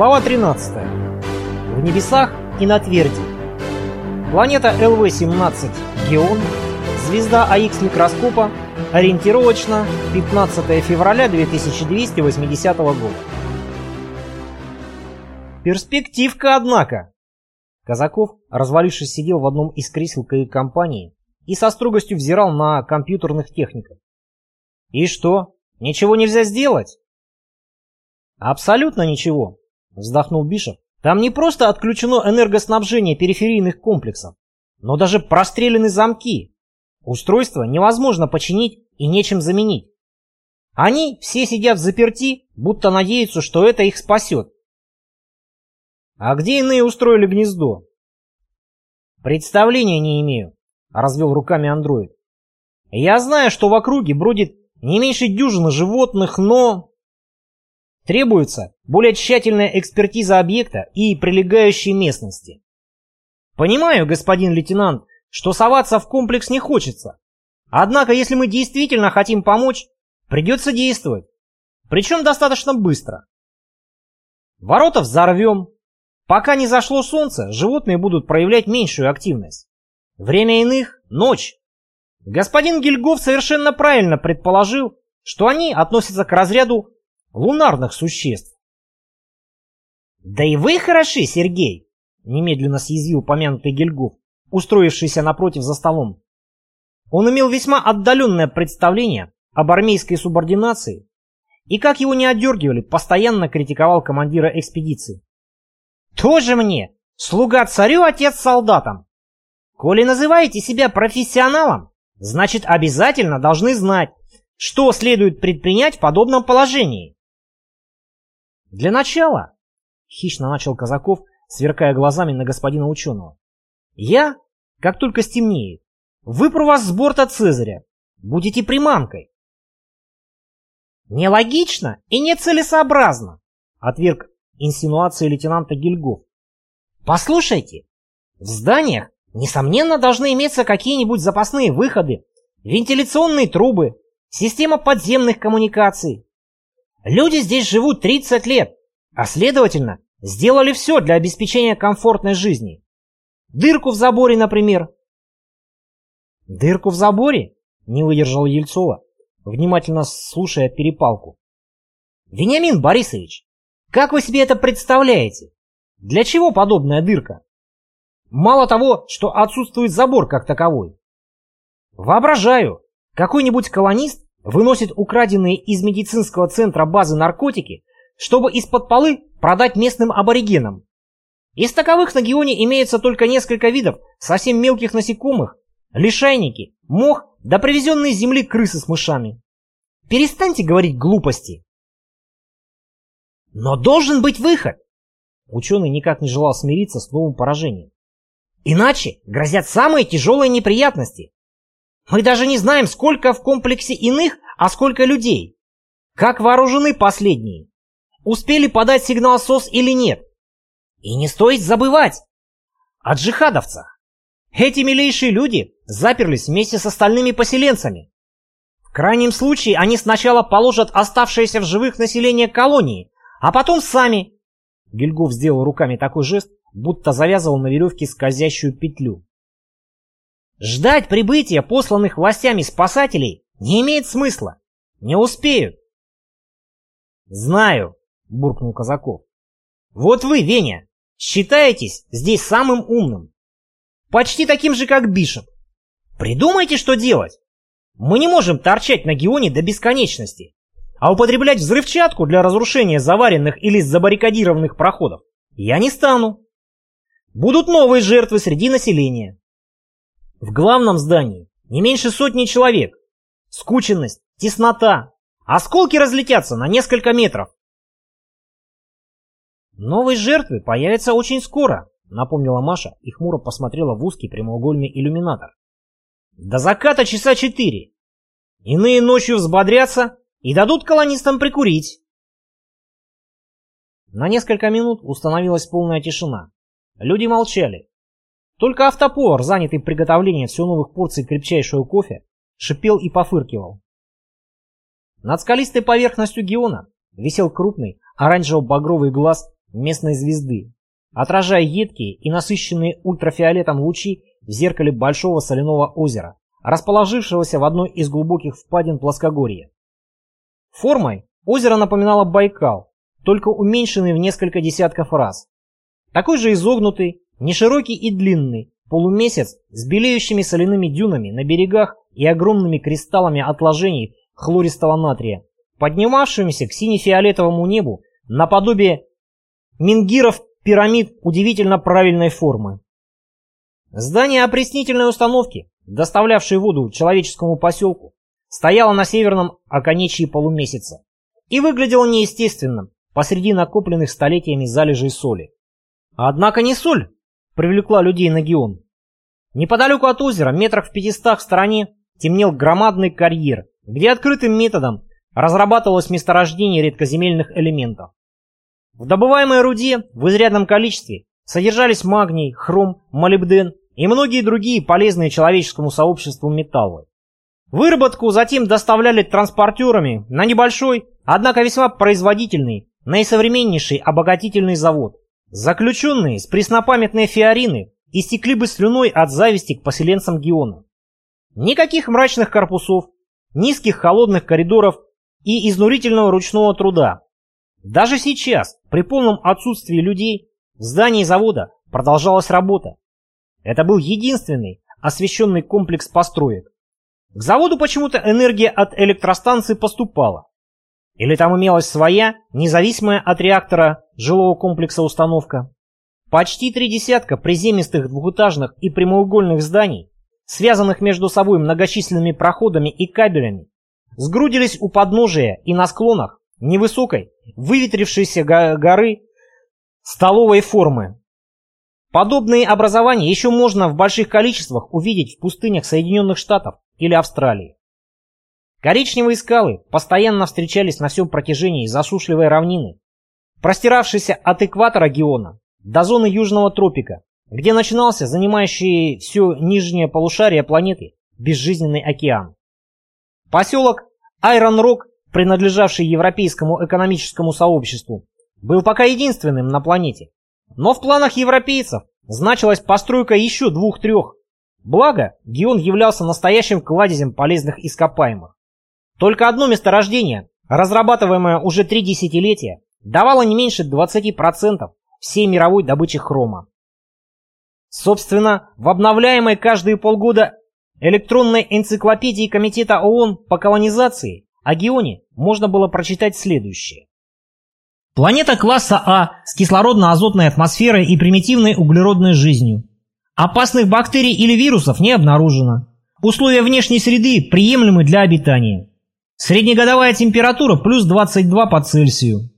Глава 13. В небесах и на тверди. Планета ЛВ-17 Геон. Звезда АХ микроскопа. Ориентировочно 15 февраля 2280 года. Перспективка, однако. Казаков, развалившись, сидел в одном из кресел компании и со строгостью взирал на компьютерных техников. И что, ничего нельзя сделать? Абсолютно ничего, вздохнул Бишев. Там не просто отключено энергоснабжение периферийных комплексов, но даже прострелены замки. Устройство невозможно починить и нечем заменить. Они все сидят в заперти, будто надеются, что это их спасет. А где иные устроили гнездо? Представления не имею, развел руками андроид. Я знаю, что в округе бродит не меньше дюжины животных, но... Требуется более тщательная экспертиза объекта и прилегающей местности. Понимаю, господин лейтенант, что соваться в комплекс не хочется. Однако, если мы действительно хотим помочь, придется действовать. Причем достаточно быстро. Ворота взорвем. Пока не зашло солнце, животные будут проявлять меньшую активность. Время иных — ночь. Господин Гильгоф совершенно правильно предположил, что они относятся к разряду лунарных существ. «Да и вы хороши, Сергей!» — немедленно съязвил помянутый Гильгоф, устроившийся напротив за столом. Он имел весьма отдаленное представление об армейской субординации и, как его не отдергивали, постоянно критиковал командира экспедиции. «Тоже мне! Слуга царю, отец солдатам! Коли называете себя профессионалом, значит обязательно должны знать, что следует предпринять в подобном положении. Для начала, хищно начал Казаков, сверкая глазами на господина ученого, я, как только стемнеет, выпру вас с борта Цезаря, будете приманкой. Нелогично и нецелесообразно, отверг инсинуации лейтенанта Гильгоф. Послушайте, в зданиях, несомненно, должны иметься какие-нибудь запасные выходы, вентиляционные трубы, система подземных коммуникаций. Люди здесь живут 30 лет, а следовательно, сделали все для обеспечения комфортной жизни. Дырку в заборе, например. Дырку в заборе? Не выдержал Ельцова, внимательно слушая перепалку. Вениамин Борисович, как вы себе это представляете? Для чего подобная дырка? Мало того, что отсутствует забор как таковой. Воображаю, какой-нибудь колонист выносит украденные из медицинского центра базы наркотики, чтобы из-под полы продать местным аборигенам. Из таковых на Геоне имеется только несколько видов совсем мелких насекомых, лишайники, мох да привезенные с земли крысы с мышами. Перестаньте говорить глупости. Но должен быть выход. Ученый никак не желал смириться с новым поражением. Иначе грозят самые тяжелые неприятности. Мы даже не знаем, сколько в комплексе иных, а сколько людей. Как вооружены последние? Успели подать сигнал СОС или нет? И не стоит забывать о джихадовцах. Эти милейшие люди заперлись вместе с остальными поселенцами. В крайнем случае они сначала положат оставшееся в живых население колонии, а потом сами. Гильгоф сделал руками такой жест, будто завязывал на веревке скользящую петлю. Ждать прибытия посланных властями спасателей не имеет смысла. Не успеют. Знаю, буркнул Казаков. Вот вы, Веня, считаетесь здесь самым умным. Почти таким же, как Бишоп. Придумайте, что делать. Мы не можем торчать на Геоне до бесконечности, а употреблять взрывчатку для разрушения заваренных или забаррикадированных проходов я не стану. Будут новые жертвы среди населения. В главном здании не меньше сотни человек. Скученность, теснота. Осколки разлетятся на несколько метров. Новые жертвы появятся очень скоро, напомнила Маша и хмуро посмотрела в узкий прямоугольный иллюминатор. До заката часа четыре. Иные ночью взбодрятся и дадут колонистам прикурить. На несколько минут установилась полная тишина. Люди молчали. Только автоповар, занятый приготовлением все новых порций крепчайшего кофе, шипел и пофыркивал. Над скалистой поверхностью Геона висел крупный оранжево-багровый глаз местной звезды, отражая едкие и насыщенные ультрафиолетом лучи в зеркале большого соляного озера, расположившегося в одной из глубоких впадин плоскогорья. Формой озеро напоминало Байкал, только уменьшенный в несколько десятков раз. Такой же изогнутый, неширокий и длинный, полумесяц с белеющими соляными дюнами на берегах и огромными кристаллами отложений хлористого натрия, поднимавшимися к сине-фиолетовому небу наподобие мингиров пирамид удивительно правильной формы. Здание опреснительной установки, доставлявшее воду человеческому поселку, стояло на северном оконечье полумесяца и выглядело неестественным посреди накопленных столетиями залежей соли. Однако не соль привлекла людей на Геон. Неподалеку от озера, метрах в пятистах в стороне, темнел громадный карьер, где открытым методом разрабатывалось месторождение редкоземельных элементов. В добываемой руде в изрядном количестве содержались магний, хром, молибден и многие другие полезные человеческому сообществу металлы. Выработку затем доставляли транспортерами на небольшой, однако весьма производительный, наисовременнейший обогатительный завод. Заключенные с преснопамятной фиорины истекли бы слюной от зависти к поселенцам Геона. Никаких мрачных корпусов, низких холодных коридоров и изнурительного ручного труда. Даже сейчас, при полном отсутствии людей, в здании завода продолжалась работа. Это был единственный освещенный комплекс построек. К заводу почему-то энергия от электростанции поступала. Или там имелась своя, независимая от реактора жилого комплекса установка. Почти три десятка приземистых двухэтажных и прямоугольных зданий, связанных между собой многочисленными проходами и кабелями, сгрудились у подножия и на склонах невысокой, выветрившейся горы столовой формы. Подобные образования еще можно в больших количествах увидеть в пустынях Соединенных Штатов или Австралии. Коричневые скалы постоянно встречались на всем протяжении засушливой равнины, простиравшейся от экватора Геона до зоны Южного тропика, где начинался занимающий все нижнее полушарие планеты безжизненный океан. Поселок Айрон-Рок, принадлежавший Европейскому экономическому сообществу, был пока единственным на планете. Но в планах европейцев значилась постройка еще двух-трех. Благо, Геон являлся настоящим кладезем полезных ископаемых. Только одно месторождение, разрабатываемое уже три десятилетия, давало не меньше 20% всей мировой добычи хрома. Собственно, в обновляемой каждые полгода электронной энциклопедии Комитета ООН по колонизации о Геоне можно было прочитать следующее. Планета класса А с кислородно-азотной атмосферой и примитивной углеродной жизнью. Опасных бактерий или вирусов не обнаружено. Условия внешней среды приемлемы для обитания. Среднегодовая температура плюс 22 по Цельсию.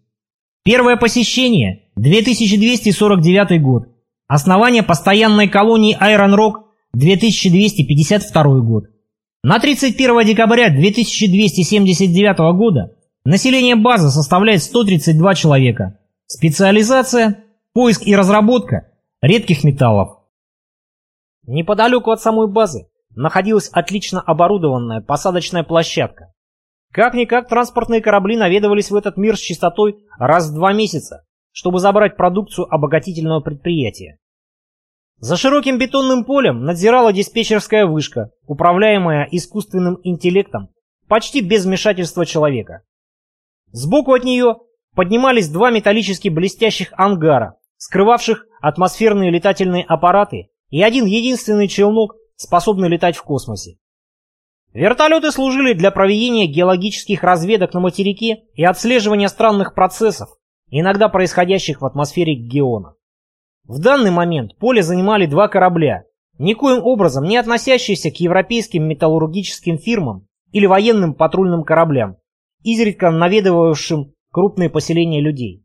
Первое посещение 2249 год. Основание постоянной колонии Айрон Рок 2252 год. На 31 декабря 2279 года население базы составляет 132 человека. Специализация – поиск и разработка редких металлов. Неподалеку от самой базы находилась отлично оборудованная посадочная площадка, как-никак транспортные корабли наведывались в этот мир с частотой раз в два месяца, чтобы забрать продукцию обогатительного предприятия. За широким бетонным полем надзирала диспетчерская вышка, управляемая искусственным интеллектом, почти без вмешательства человека. Сбоку от нее поднимались два металлически блестящих ангара, скрывавших атмосферные летательные аппараты и один единственный челнок, способный летать в космосе. Вертолеты служили для проведения геологических разведок на материке и отслеживания странных процессов, иногда происходящих в атмосфере Геона. В данный момент поле занимали два корабля, никоим образом не относящиеся к европейским металлургическим фирмам или военным патрульным кораблям, изредка наведывавшим крупные поселения людей.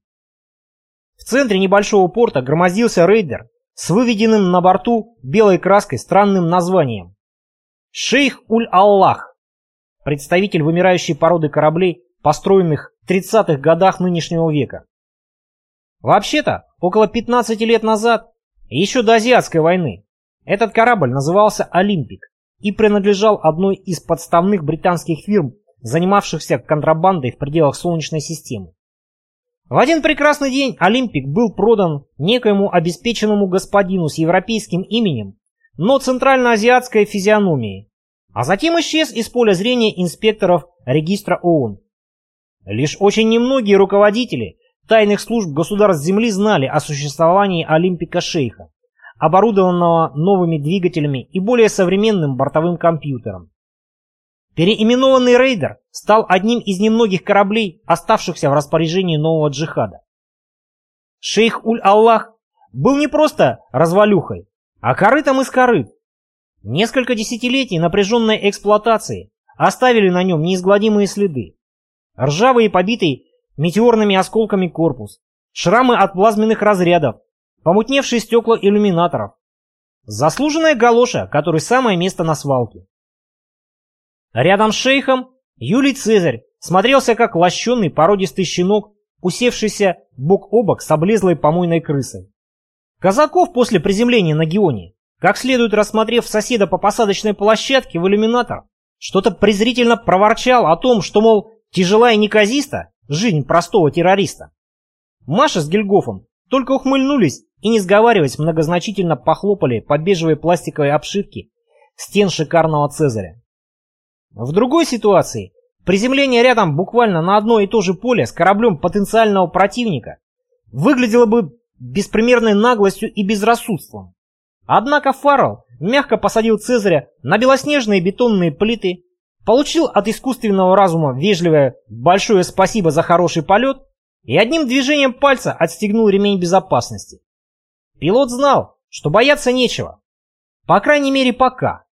В центре небольшого порта громоздился рейдер с выведенным на борту белой краской странным названием Шейх Уль-Аллах, представитель вымирающей породы кораблей, построенных в 30-х годах нынешнего века. Вообще-то, около 15 лет назад, еще до Азиатской войны, этот корабль назывался «Олимпик» и принадлежал одной из подставных британских фирм, занимавшихся контрабандой в пределах Солнечной системы. В один прекрасный день Олимпик был продан некоему обеспеченному господину с европейским именем, но центральноазиатской физиономией, а затем исчез из поля зрения инспекторов регистра ООН. Лишь очень немногие руководители тайных служб государств Земли знали о существовании Олимпика Шейха, оборудованного новыми двигателями и более современным бортовым компьютером. Переименованный рейдер стал одним из немногих кораблей, оставшихся в распоряжении нового джихада. Шейх Уль-Аллах был не просто развалюхой, а корытом из корыт. Несколько десятилетий напряженной эксплуатации оставили на нем неизгладимые следы. Ржавый и побитый метеорными осколками корпус, шрамы от плазменных разрядов, помутневшие стекла иллюминаторов. Заслуженная галоша, который самое место на свалке. Рядом с шейхом Юлий Цезарь смотрелся как лощеный породистый щенок, усевшийся бок о бок с облезлой помойной крысой. Казаков после приземления на Геоне, как следует рассмотрев соседа по посадочной площадке в иллюминатор, что-то презрительно проворчал о том, что, мол, тяжелая неказиста жизнь простого террориста. Маша с Гильгофом только ухмыльнулись и, не сговариваясь, многозначительно похлопали по бежевой пластиковой обшивке стен шикарного Цезаря. В другой ситуации приземление рядом буквально на одно и то же поле с кораблем потенциального противника выглядело бы беспримерной наглостью и безрассудством. Однако Фаррелл мягко посадил Цезаря на белоснежные бетонные плиты, получил от искусственного разума вежливое «большое спасибо за хороший полет» и одним движением пальца отстегнул ремень безопасности. Пилот знал, что бояться нечего. По крайней мере, пока.